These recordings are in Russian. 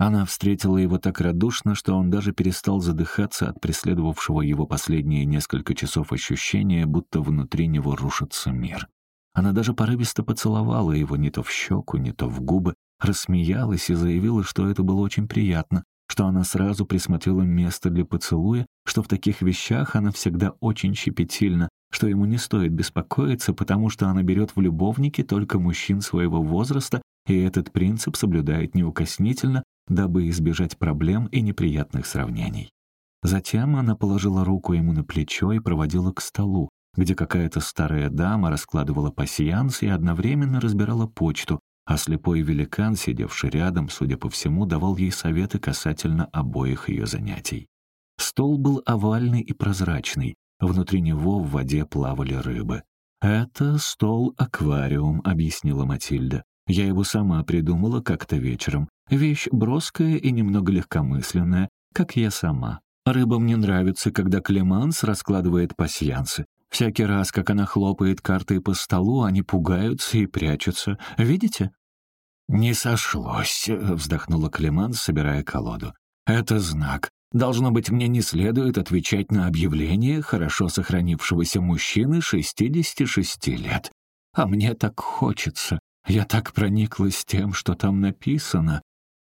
Она встретила его так радушно, что он даже перестал задыхаться от преследовавшего его последние несколько часов ощущения, будто внутри него рушится мир. Она даже порывисто поцеловала его не то в щеку, не то в губы, рассмеялась и заявила, что это было очень приятно, что она сразу присмотрела место для поцелуя, что в таких вещах она всегда очень щепетильна, что ему не стоит беспокоиться, потому что она берет в любовники только мужчин своего возраста, и этот принцип соблюдает неукоснительно, дабы избежать проблем и неприятных сравнений. Затем она положила руку ему на плечо и проводила к столу, где какая-то старая дама раскладывала пасьянс и одновременно разбирала почту, а слепой великан, сидевший рядом, судя по всему, давал ей советы касательно обоих ее занятий. Стол был овальный и прозрачный, внутри него в воде плавали рыбы. «Это стол-аквариум», — объяснила Матильда. «Я его сама придумала как-то вечером. Вещь броская и немного легкомысленная, как я сама. Рыбам не нравится, когда Клеманс раскладывает пасьянсы. Всякий раз, как она хлопает картой по столу, они пугаются и прячутся. Видите? «Не сошлось», — вздохнула Клеман, собирая колоду. «Это знак. Должно быть, мне не следует отвечать на объявление хорошо сохранившегося мужчины 66 лет. А мне так хочется. Я так прониклась тем, что там написано.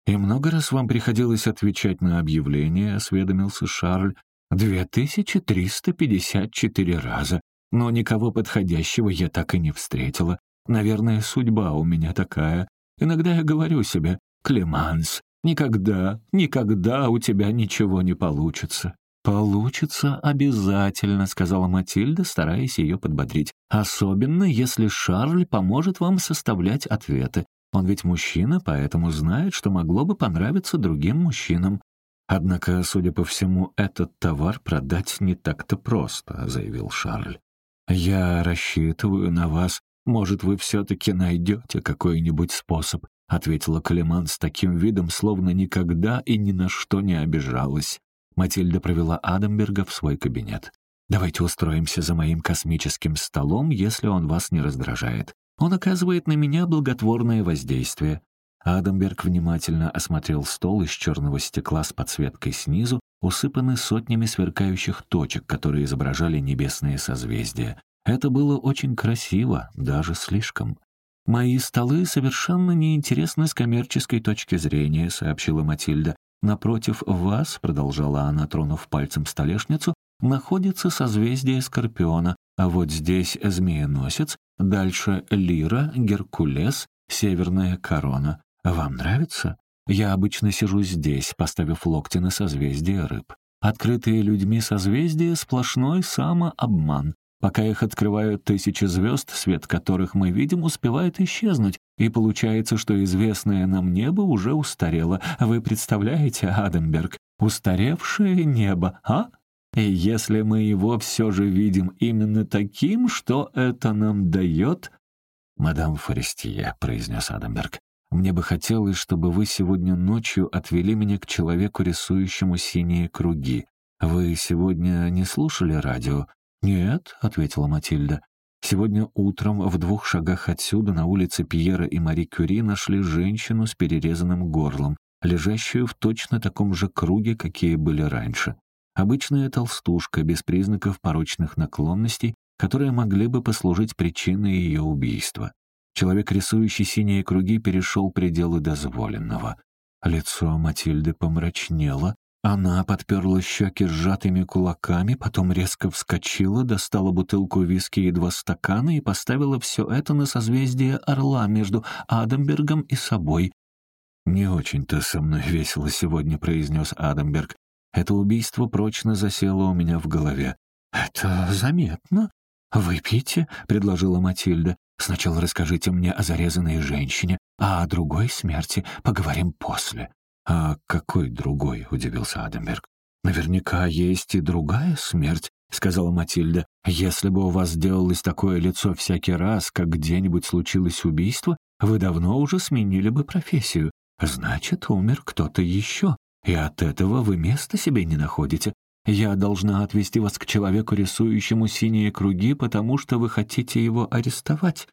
И много раз вам приходилось отвечать на объявление, осведомился Шарль. Две тысячи триста пятьдесят четыре раза. Но никого подходящего я так и не встретила. Наверное, судьба у меня такая. Иногда я говорю себе, «Клеманс, никогда, никогда у тебя ничего не получится». «Получится обязательно», — сказала Матильда, стараясь ее подбодрить. «Особенно, если Шарль поможет вам составлять ответы. Он ведь мужчина, поэтому знает, что могло бы понравиться другим мужчинам». «Однако, судя по всему, этот товар продать не так-то просто», — заявил Шарль. «Я рассчитываю на вас «Может, вы все-таки найдете какой-нибудь способ», — ответила Калиман с таким видом, словно никогда и ни на что не обижалась. Матильда провела Адамберга в свой кабинет. «Давайте устроимся за моим космическим столом, если он вас не раздражает. Он оказывает на меня благотворное воздействие». Адамберг внимательно осмотрел стол из черного стекла с подсветкой снизу, усыпанный сотнями сверкающих точек, которые изображали небесные созвездия. Это было очень красиво, даже слишком. «Мои столы совершенно неинтересны с коммерческой точки зрения», — сообщила Матильда. «Напротив вас», — продолжала она, тронув пальцем столешницу, «находится созвездие Скорпиона, а вот здесь змееносец, дальше Лира, Геркулес, Северная Корона. Вам нравится? Я обычно сижу здесь, поставив локти на созвездие рыб. Открытые людьми созвездия — сплошной самообман. Пока их открывают тысячи звезд, свет которых мы видим, успевает исчезнуть, и получается, что известное нам небо уже устарело. Вы представляете, Адамберг, устаревшее небо, а? И если мы его все же видим именно таким, что это нам дает? «Мадам Форестия», — произнес Адамберг, «мне бы хотелось, чтобы вы сегодня ночью отвели меня к человеку, рисующему синие круги. Вы сегодня не слушали радио? «Нет», — ответила Матильда. «Сегодня утром в двух шагах отсюда на улице Пьера и Мари Кюри нашли женщину с перерезанным горлом, лежащую в точно таком же круге, какие были раньше. Обычная толстушка, без признаков порочных наклонностей, которые могли бы послужить причиной ее убийства. Человек, рисующий синие круги, перешел пределы дозволенного. Лицо Матильды помрачнело, она подперла щеки сжатыми кулаками, потом резко вскочила, достала бутылку виски и два стакана и поставила все это на созвездие орла между Адамбергом и собой. «Не очень-то со мной весело сегодня», — произнес Адамберг. «Это убийство прочно засело у меня в голове». «Это заметно. Выпейте», — предложила Матильда. «Сначала расскажите мне о зарезанной женщине, а о другой смерти поговорим после». «А какой другой?» — удивился Адамберг. «Наверняка есть и другая смерть», — сказала Матильда. «Если бы у вас делалось такое лицо всякий раз, как где-нибудь случилось убийство, вы давно уже сменили бы профессию. Значит, умер кто-то еще, и от этого вы места себе не находите. Я должна отвести вас к человеку, рисующему синие круги, потому что вы хотите его арестовать».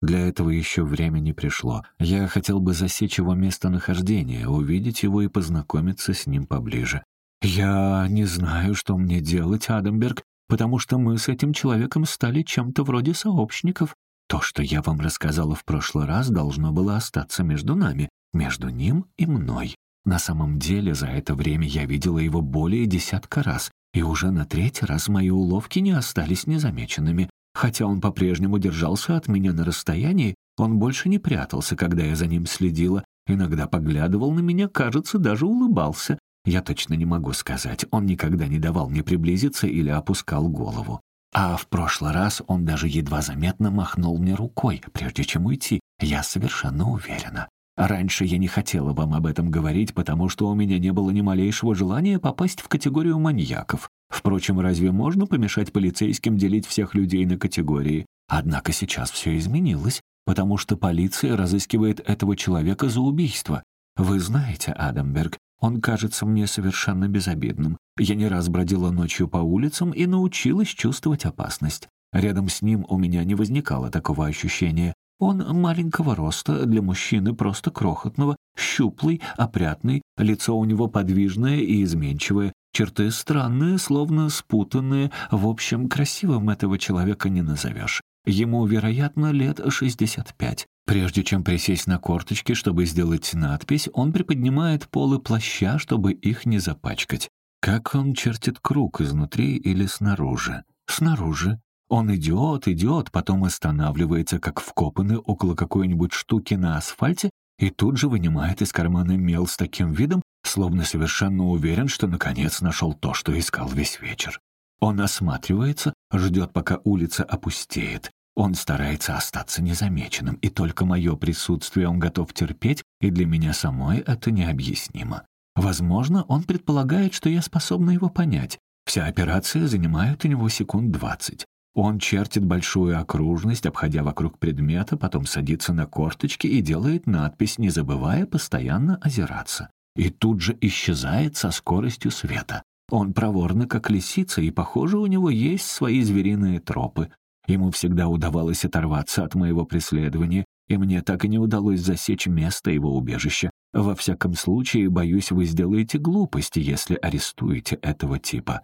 Для этого еще время не пришло. Я хотел бы засечь его местонахождение, увидеть его и познакомиться с ним поближе. «Я не знаю, что мне делать, Адамберг, потому что мы с этим человеком стали чем-то вроде сообщников. То, что я вам рассказала в прошлый раз, должно было остаться между нами, между ним и мной. На самом деле, за это время я видела его более десятка раз, и уже на третий раз мои уловки не остались незамеченными. Хотя он по-прежнему держался от меня на расстоянии, он больше не прятался, когда я за ним следила, иногда поглядывал на меня, кажется, даже улыбался. Я точно не могу сказать, он никогда не давал мне приблизиться или опускал голову. А в прошлый раз он даже едва заметно махнул мне рукой, прежде чем уйти, я совершенно уверена. Раньше я не хотела вам об этом говорить, потому что у меня не было ни малейшего желания попасть в категорию маньяков. Впрочем, разве можно помешать полицейским делить всех людей на категории? Однако сейчас все изменилось, потому что полиция разыскивает этого человека за убийство. Вы знаете, Адамберг, он кажется мне совершенно безобидным. Я не раз бродила ночью по улицам и научилась чувствовать опасность. Рядом с ним у меня не возникало такого ощущения. Он маленького роста, для мужчины просто крохотного, щуплый, опрятный, лицо у него подвижное и изменчивое, черты странные, словно спутанные, в общем, красивым этого человека не назовешь. Ему, вероятно, лет 65. Прежде чем присесть на корточки, чтобы сделать надпись, он приподнимает полы плаща, чтобы их не запачкать. Как он чертит круг изнутри или снаружи? Снаружи. Он идет, идет, потом останавливается, как вкопанный около какой-нибудь штуки на асфальте и тут же вынимает из кармана мел с таким видом, словно совершенно уверен, что наконец нашел то, что искал весь вечер. Он осматривается, ждет, пока улица опустеет. Он старается остаться незамеченным, и только мое присутствие он готов терпеть, и для меня самой это необъяснимо. Возможно, он предполагает, что я способна его понять. Вся операция занимает у него секунд двадцать. Он чертит большую окружность, обходя вокруг предмета, потом садится на корточки и делает надпись, не забывая постоянно озираться. И тут же исчезает со скоростью света. Он проворный, как лисица, и, похоже, у него есть свои звериные тропы. Ему всегда удавалось оторваться от моего преследования, и мне так и не удалось засечь место его убежища. Во всяком случае, боюсь, вы сделаете глупости, если арестуете этого типа».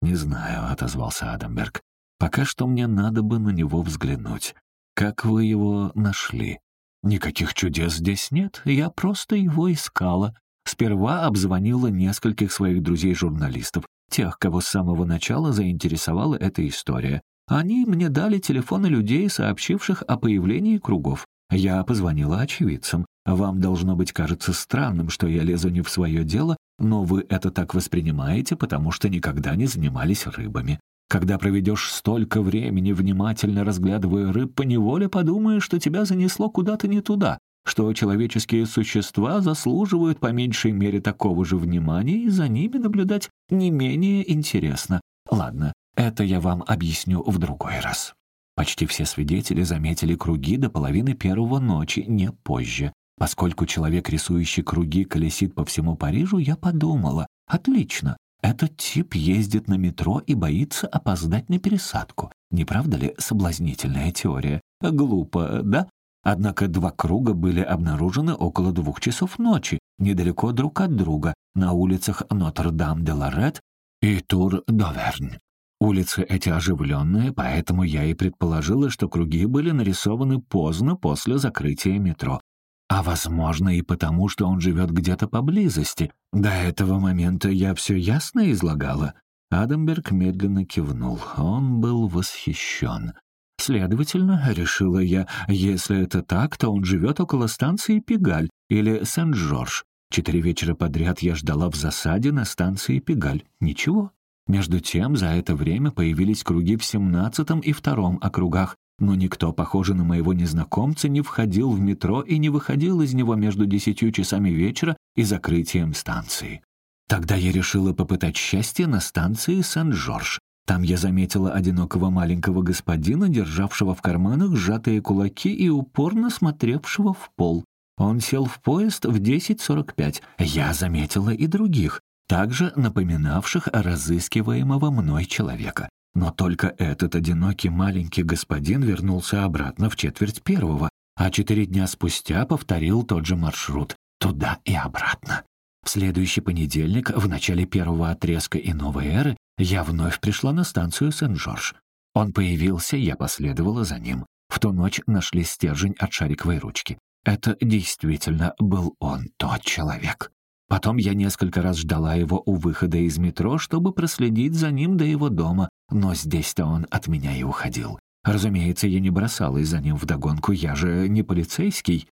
«Не знаю», — отозвался Адамберг. Пока что мне надо бы на него взглянуть. Как вы его нашли? Никаких чудес здесь нет, я просто его искала. Сперва обзвонила нескольких своих друзей-журналистов, тех, кого с самого начала заинтересовала эта история. Они мне дали телефоны людей, сообщивших о появлении кругов. Я позвонила очевидцам. Вам, должно быть, кажется странным, что я лезу не в свое дело, но вы это так воспринимаете, потому что никогда не занимались рыбами. Когда проведешь столько времени, внимательно разглядывая рыб, поневоле подумаешь, что тебя занесло куда-то не туда, что человеческие существа заслуживают по меньшей мере такого же внимания, и за ними наблюдать не менее интересно. Ладно, это я вам объясню в другой раз. Почти все свидетели заметили круги до половины первого ночи, не позже. Поскольку человек, рисующий круги, колесит по всему Парижу, я подумала, отлично, этот тип ездит на метро и боится опоздать на пересадку. Не правда ли соблазнительная теория? Глупо, да? Однако два круга были обнаружены около двух часов ночи, недалеко друг от друга, на улицах Нотр-Дам-де-Лорет и Тур-Довернь. Улицы эти оживленные, поэтому я и предположила, что круги были нарисованы поздно после закрытия метро. А возможно и потому, что он живет где-то поблизости. До этого момента я все ясно излагала. Адамберг медленно кивнул. Он был восхищен. Следовательно, решила я, если это так, то он живет около станции Пегаль или Сен-Жорж. Четыре вечера подряд я ждала в засаде на станции Пегаль. Ничего. Между тем, за это время появились круги в семнадцатом и втором округах, но никто, похоже на моего незнакомца, не входил в метро и не выходил из него между десятью часами вечера и закрытием станции. Тогда я решила попытать счастье на станции Сен-Жорж. Там я заметила одинокого маленького господина, державшего в карманах сжатые кулаки и упорно смотревшего в пол. Он сел в поезд в 10.45. Я заметила и других, также напоминавших разыскиваемого мной человека. Но только этот одинокий маленький господин вернулся обратно в четверть первого, а четыре дня спустя повторил тот же маршрут, туда и обратно. В следующий понедельник, в начале первого отрезка и новой эры, я вновь пришла на станцию Сен-Жорж. Он появился, я последовала за ним. В ту ночь нашли стержень от шариковой ручки. Это действительно был он, тот человек. Потом я несколько раз ждала его у выхода из метро, чтобы проследить за ним до его дома, но здесь-то он от меня и уходил. Разумеется, я не бросалась за ним вдогонку, я же не полицейский.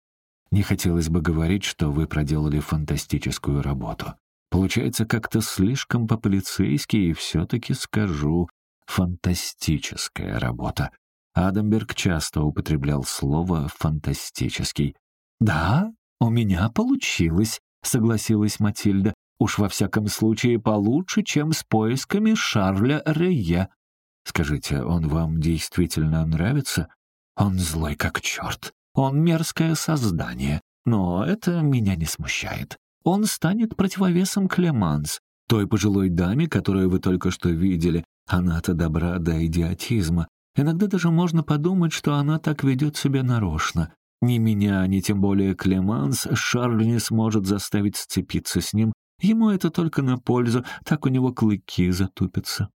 Не хотелось бы говорить, что вы проделали фантастическую работу. Получается как-то слишком по-полицейски, и все-таки скажу, фантастическая работа. Адамберг часто употреблял слово «фантастический». «Да, у меня получилось», — согласилась Матильда. «Уж во всяком случае получше, чем с поисками Шарля Рее». «Скажите, он вам действительно нравится?» «Он злой как черт. Он мерзкое создание. Но это меня не смущает. Он станет противовесом Клеманс, той пожилой даме, которую вы только что видели. Она-то добра до идиотизма. Иногда даже можно подумать, что она так ведет себя нарочно. Ни меня, ни тем более Клеманс Шарль не сможет заставить сцепиться с ним. Ему это только на пользу, так у него клыки затупятся.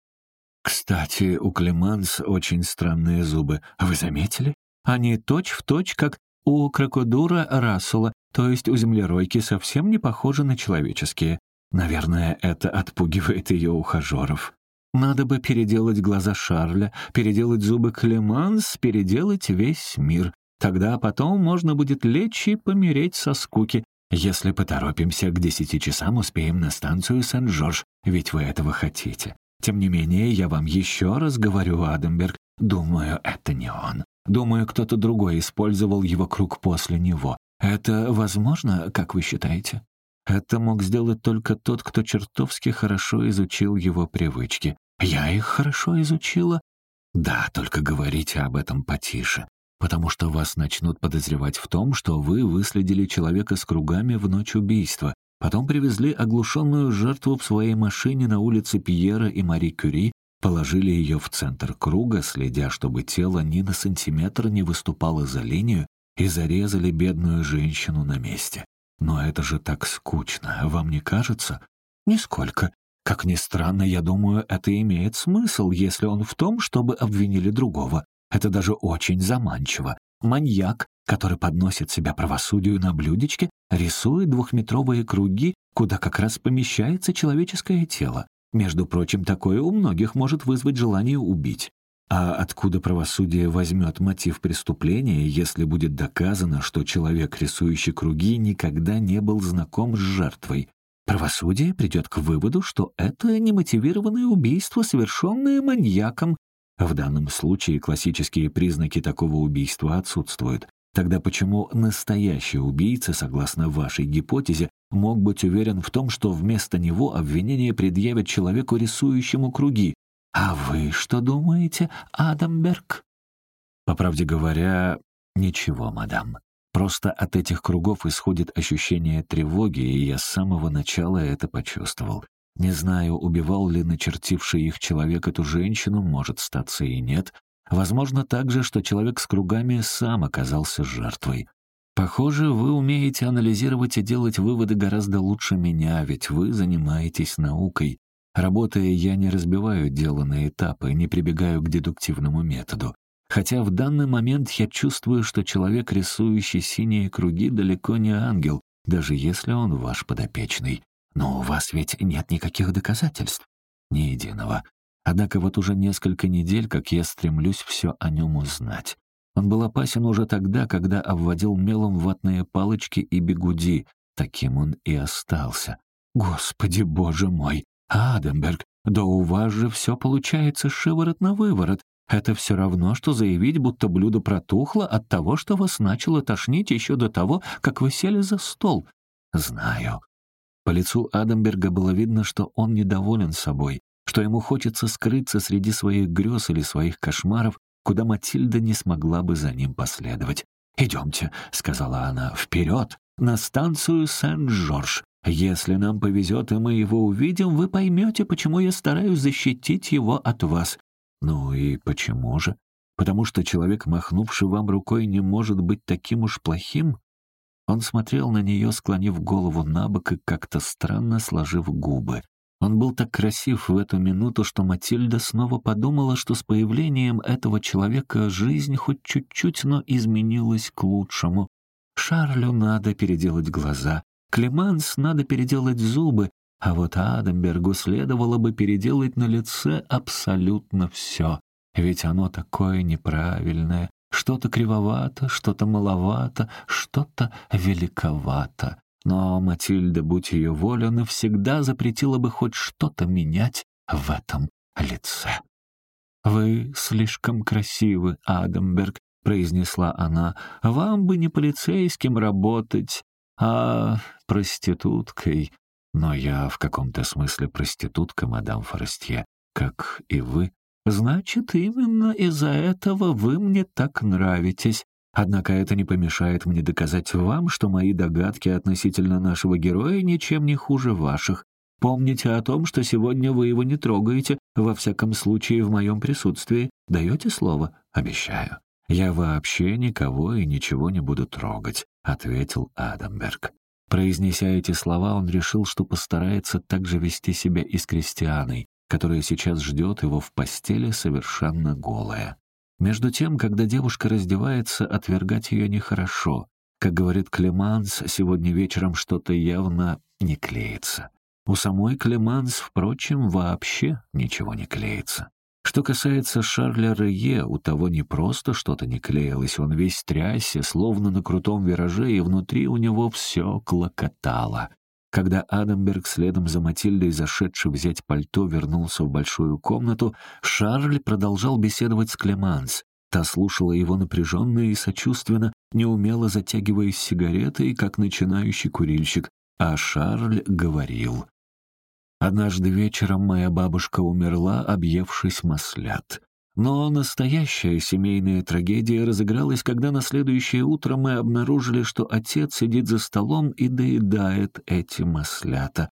Кстати, у Клеманс очень странные зубы. Вы заметили? Они точь-в-точь, точь, как у крокодура Рассела, то есть у землеройки совсем не похожи на человеческие. Наверное, это отпугивает ее ухажеров. Надо бы переделать глаза Шарля, переделать зубы Клеманс, переделать весь мир. Тогда потом можно будет лечь и помереть со скуки. Если поторопимся, к десяти часам успеем на станцию Сен-Жорж, ведь вы этого хотите. Тем не менее, я вам еще раз говорю, Адамберг, думаю, это не он. Думаю, кто-то другой использовал его круг после него. Это возможно, как вы считаете? Это мог сделать только тот, кто чертовски хорошо изучил его привычки. Я их хорошо изучила? Да, только говорите об этом потише, потому что вас начнут подозревать в том, что вы выследили человека с кругами в ночь убийства, потом привезли оглушенную жертву в своей машине на улице Пьера и Мари Кюри, положили ее в центр круга, следя, чтобы тело ни на сантиметр не выступало за линию, и зарезали бедную женщину на месте. Но это же так скучно, вам не кажется? Нисколько. Как ни странно, я думаю, это имеет смысл, если он в том, чтобы обвинили другого. Это даже очень заманчиво. Маньяк, который подносит себя правосудию на блюдечке, рисует двухметровые круги, куда как раз помещается человеческое тело. Между прочим, такое у многих может вызвать желание убить. А откуда правосудие возьмет мотив преступления, если будет доказано, что человек, рисующий круги, никогда не был знаком с жертвой? Правосудие придет к выводу, что это немотивированное убийство, совершенное маньяком. В данном случае классические признаки такого убийства отсутствуют. Тогда почему настоящий убийца, согласно вашей гипотезе, мог быть уверен в том, что вместо него обвинение предъявят человеку, рисующему круги? А вы что думаете, Адамберг? По правде говоря, ничего, мадам. Просто от этих кругов исходит ощущение тревоги, и я с самого начала это почувствовал. Не знаю, убивал ли начертивший их человек эту женщину, может, статься и нет. Возможно также, что человек с кругами сам оказался жертвой. Похоже, вы умеете анализировать и делать выводы гораздо лучше меня, ведь вы занимаетесь наукой. Работая, я не разбиваю дело на этапы, не прибегаю к дедуктивному методу. Хотя в данный момент я чувствую, что человек, рисующий синие круги, далеко не ангел, даже если он ваш подопечный. Но у вас ведь нет никаких доказательств. Ни единого. Однако вот уже несколько недель, как я стремлюсь все о нем узнать. Он был опасен уже тогда, когда обводил мелом ватные палочки и бегуди. Таким он и остался. Господи, боже мой! Адамберг, да у вас же все получается шиворот на выворот. Это все равно, что заявить, будто блюдо протухло от того, что вас начало тошнить еще до того, как вы сели за стол. Знаю. По лицу Адамберга было видно, что он недоволен собой, что ему хочется скрыться среди своих грез или своих кошмаров, куда Матильда не смогла бы за ним последовать. «Идемте», — сказала она, — «вперед, на станцию Сен-Жорж. Если нам повезет, и мы его увидим, вы поймете, почему я стараюсь защитить его от вас. Ну и почему же? Потому что человек, махнувший вам рукой, не может быть таким уж плохим? Он смотрел на нее, склонив голову на бок и как-то странно сложив губы. Он был так красив в эту минуту, что Матильда снова подумала, что с появлением этого человека жизнь хоть чуть-чуть, но изменилась к лучшему. Шарлю надо переделать глаза, Клеманс надо переделать зубы, а вот Адамбергу следовало бы переделать на лице абсолютно все. Ведь оно такое неправильное, что-то кривовато, что-то маловато, что-то великовато. Но Матильда, будь ее воля, навсегда запретила бы хоть что-то менять в этом лице. «Вы слишком красивы, Адамберг», — произнесла она. «Вам бы не полицейским работать, а проституткой. Но я в каком-то смысле проститутка, мадам Форестье, как и вы. Значит, именно из-за этого вы мне так нравитесь. Однако это не помешает мне доказать вам, что мои догадки относительно нашего героя ничем не хуже ваших. Помните о том, что сегодня вы его не трогаете, во всяком случае в моем присутствии. Даете слово? Обещаю. Я вообще никого и ничего не буду трогать, ответил Адамберг. Произнеся эти слова, он решил, что постарается так же вести себя и с Кристианой, которая сейчас ждет его в постели совершенно голая. Между тем, когда девушка раздевается, отвергать ее нехорошо. Как говорит Клеманс, сегодня вечером что-то явно не клеится. У самой Клеманс, впрочем, вообще ничего не клеится. Что касается Шарля Рее, у того не просто что-то не клеилось, он весь трясся, словно на крутом вираже, и внутри у него все клокотало. Когда Адамберг следом за Матильдой, зашедший взять пальто, вернулся в большую комнату, Шарль продолжал беседовать с Клеманс. Та слушала его напряженно и сочувственно, неумело затягиваясь сигаретой, как начинающий курильщик, а Шарль говорил. Однажды вечером моя бабушка умерла, объевшись маслят. Но настоящая семейная трагедия разыгралась, когда на следующее утро мы обнаружили, что отец сидит за столом и доедает эти маслята.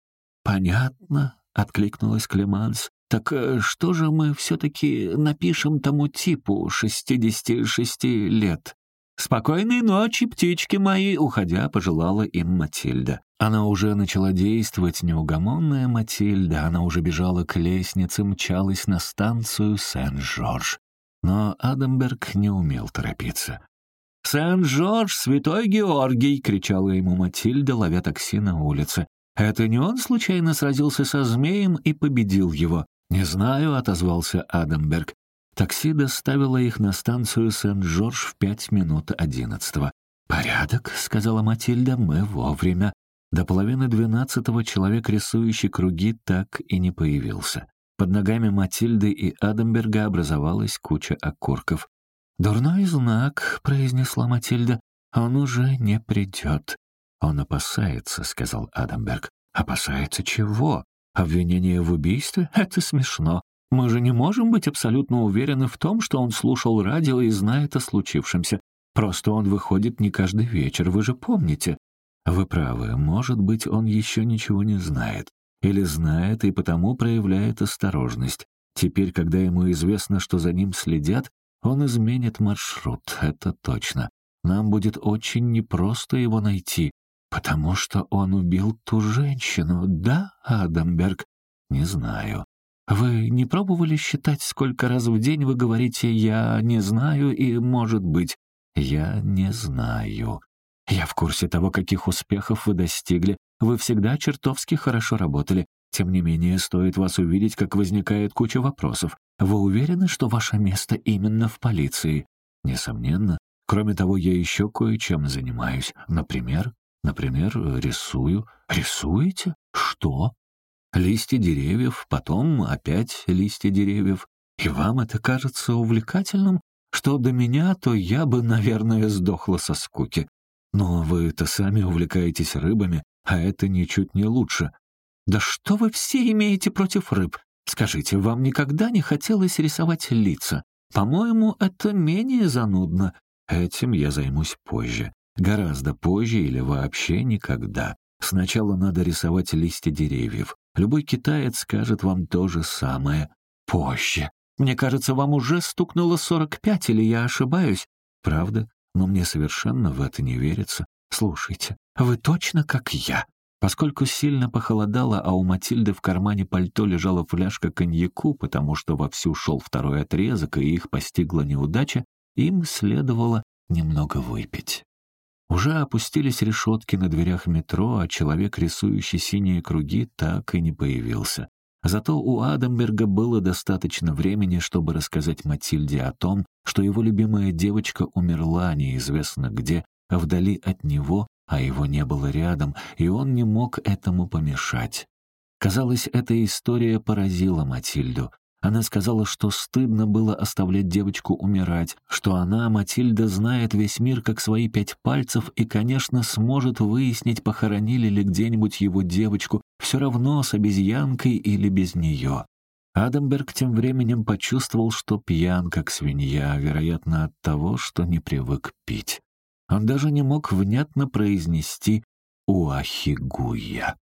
«Понятно», — откликнулась Клеманс. «Так э, что же мы все-таки напишем тому типу шестидесяти шести лет?» «Спокойной ночи, птички мои!» — уходя, пожелала им Матильда. Она уже начала действовать, неугомонная Матильда. Она уже бежала к лестнице, мчалась на станцию Сен-Жорж. Но Адамберг не умел торопиться. «Сен-Жорж, святой Георгий!» — кричала ему Матильда, ловя такси на улице. «Это не он случайно сразился со змеем и победил его?» «Не знаю», — отозвался Адамберг. Такси доставило их на станцию Сен-Жорж в пять минут одиннадцатого. «Порядок», — сказала Матильда, — «мы вовремя». До половины двенадцатого человек, рисующий круги, так и не появился. Под ногами Матильды и Адамберга образовалась куча окурков. «Дурной знак», — произнесла Матильда, — «он уже не придет». «Он опасается», — сказал Адамберг. «Опасается чего? Обвинение в убийстве? Это смешно. Мы же не можем быть абсолютно уверены в том, что он слушал радио и знает о случившемся. Просто он выходит не каждый вечер, вы же помните. Вы правы, может быть, он еще ничего не знает. Или знает и потому проявляет осторожность. Теперь, когда ему известно, что за ним следят, он изменит маршрут, это точно. Нам будет очень непросто его найти, потому что он убил ту женщину, да, Адамберг? Не знаю. Вы не пробовали считать, сколько раз в день вы говорите «я не знаю» и «может быть»? Я не знаю. Я в курсе того, каких успехов вы достигли. Вы всегда чертовски хорошо работали. Тем не менее, стоит вас увидеть, как возникает куча вопросов. Вы уверены, что ваше место именно в полиции? Несомненно. Кроме того, я еще кое-чем занимаюсь. Например, например, рисую. Рисуете? Что? Листья деревьев, потом опять листья деревьев. И вам это кажется увлекательным? Что до меня, то я бы, наверное, сдохла со скуки. Но вы-то сами увлекаетесь рыбами, а это ничуть не лучше. Да что вы все имеете против рыб? Скажите, вам никогда не хотелось рисовать лица? По-моему, это менее занудно. Этим я займусь позже. Гораздо позже или вообще никогда. Сначала надо рисовать листья деревьев. Любой китаец скажет вам то же самое. Позже. Мне кажется, вам уже стукнуло сорок пять, или я ошибаюсь?» «Правда? Но мне совершенно в это не верится. Слушайте, вы точно как я?» Поскольку сильно похолодало, а у Матильды в кармане пальто лежала фляжка коньяку, потому что вовсю шел второй отрезок, и их постигла неудача, им следовало немного выпить. Уже опустились решетки на дверях метро, а человек, рисующий синие круги, так и не появился. Зато у Адамберга было достаточно времени, чтобы рассказать Матильде о том, что его любимая девочка умерла неизвестно где, вдали от него, а его не было рядом, и он не мог этому помешать. Казалось, эта история поразила Матильду. Она сказала, что стыдно было оставлять девочку умирать, что она, Матильда, знает весь мир как свои пять пальцев и, конечно, сможет выяснить, похоронили ли где-нибудь его девочку, все равно с обезьянкой или без нее. Адамберг тем временем почувствовал, что пьян, как свинья, вероятно, от того, что не привык пить. Он даже не мог внятно произнести «Уахигуя».